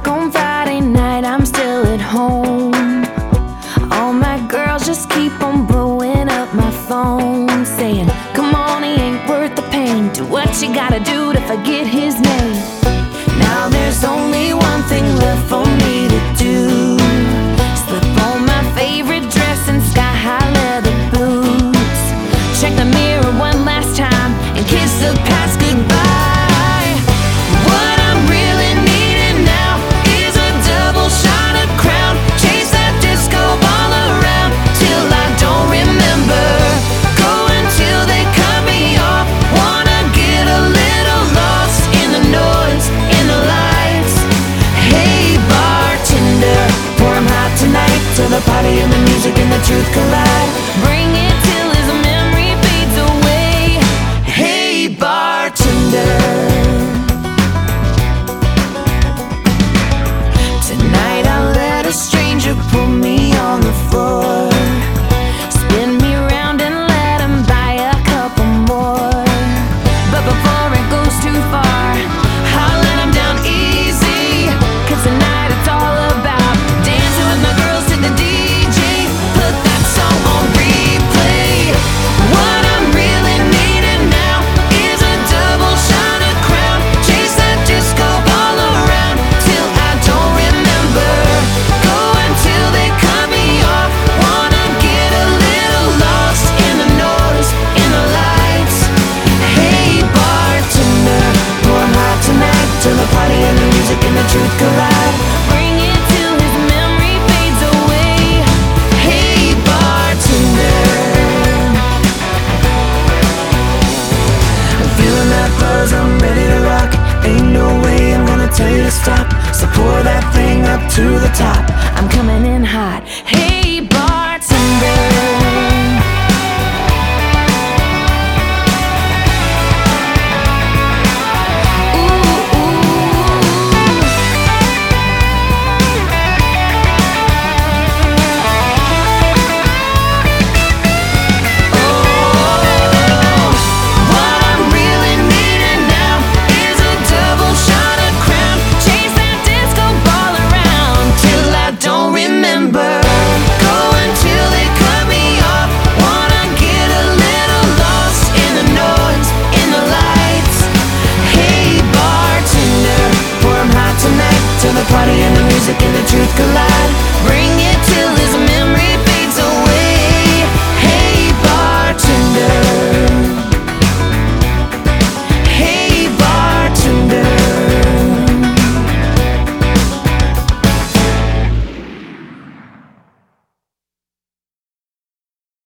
o'clock on Friday night, I'm still at home. All my girls just keep on blowing up my phone, saying, Come on, he ain't worth the pain. Do what you gotta do to forget his name. Now there's only one thing left for me to do slip on my favorite dress and sky high leather boots. Check the mirror one last time and kiss the past goodbye. stop. So pour that thing up to the top. I'm coming in hot. Hey.